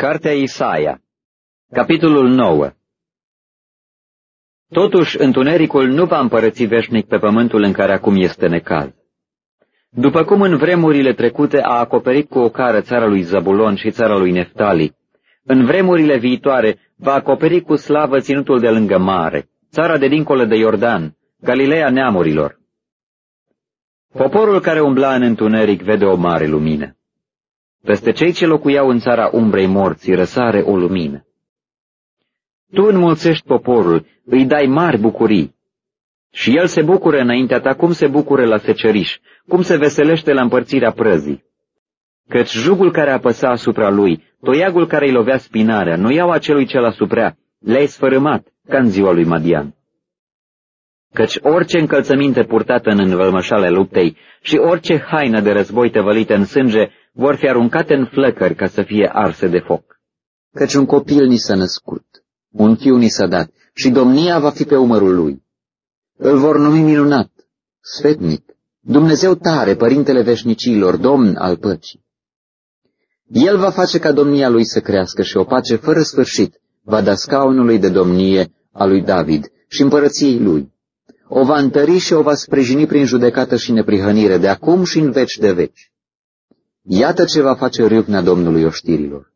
Cartea Isaia Capitolul 9 Totuși, întunericul nu va împărăți veșnic pe pământul în care acum este necaz. După cum în vremurile trecute a acoperit cu o cară țara lui Zabulon și țara lui Neftali, în vremurile viitoare va acoperi cu slavă ținutul de lângă mare, țara de dincolo de Iordan, Galileea neamurilor. Poporul care umbla în întuneric vede o mare lumină. Peste cei ce locuiau în țara umbrei morții răsare o lumină. Tu înmulțești poporul, îi dai mari bucurii. Și el se bucură înaintea ta cum se bucură la seceriș, cum se veselește la împărțirea prăzii. Căci jugul care apăsa asupra lui, toiagul care îi lovea spinarea, nu iau acelui ce asuprea, le-ai sfărâmat, ca în ziua lui Madian. Căci orice încălțăminte purtată în învălmășale luptei și orice haină de război tăvălită în sânge vor fi aruncate în flăcări ca să fie arse de foc. Căci un copil ni s-a născut, un fiu ni s-a dat și domnia va fi pe umărul lui. Îl vor numi minunat, sfetnic, Dumnezeu tare, Părintele veșnicilor, Domn al păcii. El va face ca domnia lui să crească și o pace fără sfârșit va da scaunului de domnie a lui David și împărăției lui. O va întări și o va sprijini prin judecată și neprihănire de acum și în veci de veci. Iată ce va face râvna Domnului oștirilor.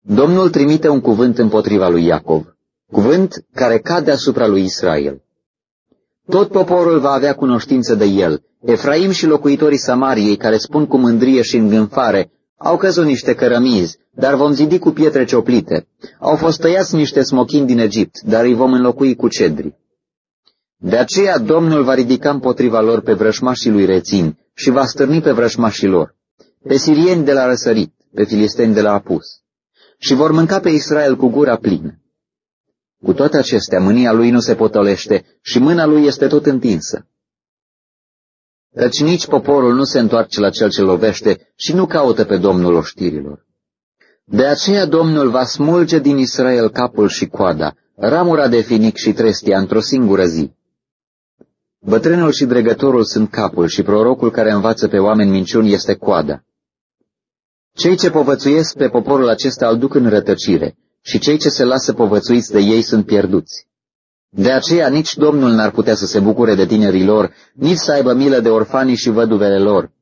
Domnul trimite un cuvânt împotriva lui Iacov, cuvânt care cade asupra lui Israel. Tot poporul va avea cunoștință de el. Efraim și locuitorii Samariei, care spun cu mândrie și îngânfare, au căzut niște cărămizi, dar vom zidi cu pietre cioplite. Au fost tăiați niște smochini din Egipt, dar îi vom înlocui cu cedri. De aceea Domnul va ridica împotriva lor pe vrășmașii lui Rețin și va stârni pe vrășmașii lor, pe sirieni de la răsărit, pe filisteni de la apus, și vor mânca pe Israel cu gura plină. Cu toate acestea, mânia lui nu se potolește și mâna lui este tot întinsă. Căci nici poporul nu se întoarce la cel ce lovește și nu caută pe Domnul oștirilor. De aceea Domnul va smulge din Israel capul și coada, ramura de finic și trestia într-o singură zi. Bătrânul și dregătorul sunt capul și prorocul care învață pe oameni minciuni este coada. Cei ce povățuiesc pe poporul acesta îl duc în rătăcire și cei ce se lasă povățuiți de ei sunt pierduți. De aceea nici Domnul n-ar putea să se bucure de tinerii lor, nici să aibă milă de orfanii și văduvele lor,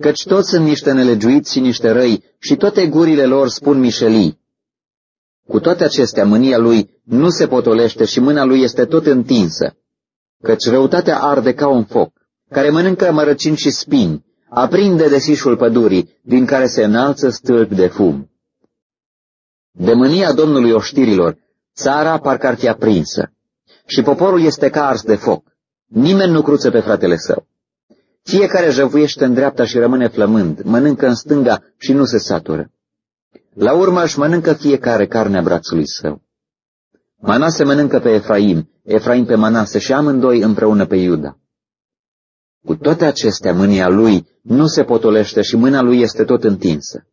căci toți sunt niște nelegiuiți și niște răi și toate gurile lor spun mișelii. Cu toate acestea, mânia lui nu se potolește și mâna lui este tot întinsă, căci răutatea arde ca un foc, care mănâncă mărăcini și spini, aprinde desișul pădurii, din care se înalță stâlpi de fum. De mânia Domnului oștirilor, țara parcă ar fi aprinsă și poporul este ca ars de foc. Nimeni nu cruță pe fratele său. Fiecare jăvuiește în dreapta și rămâne flămând, mănâncă în stânga și nu se satură. La urmă își mănâncă fiecare carnea brațului său. Manase mănâncă pe Efraim, Efraim pe Manase și amândoi împreună pe Iuda. Cu toate acestea, mânia lui nu se potolește și mâna lui este tot întinsă.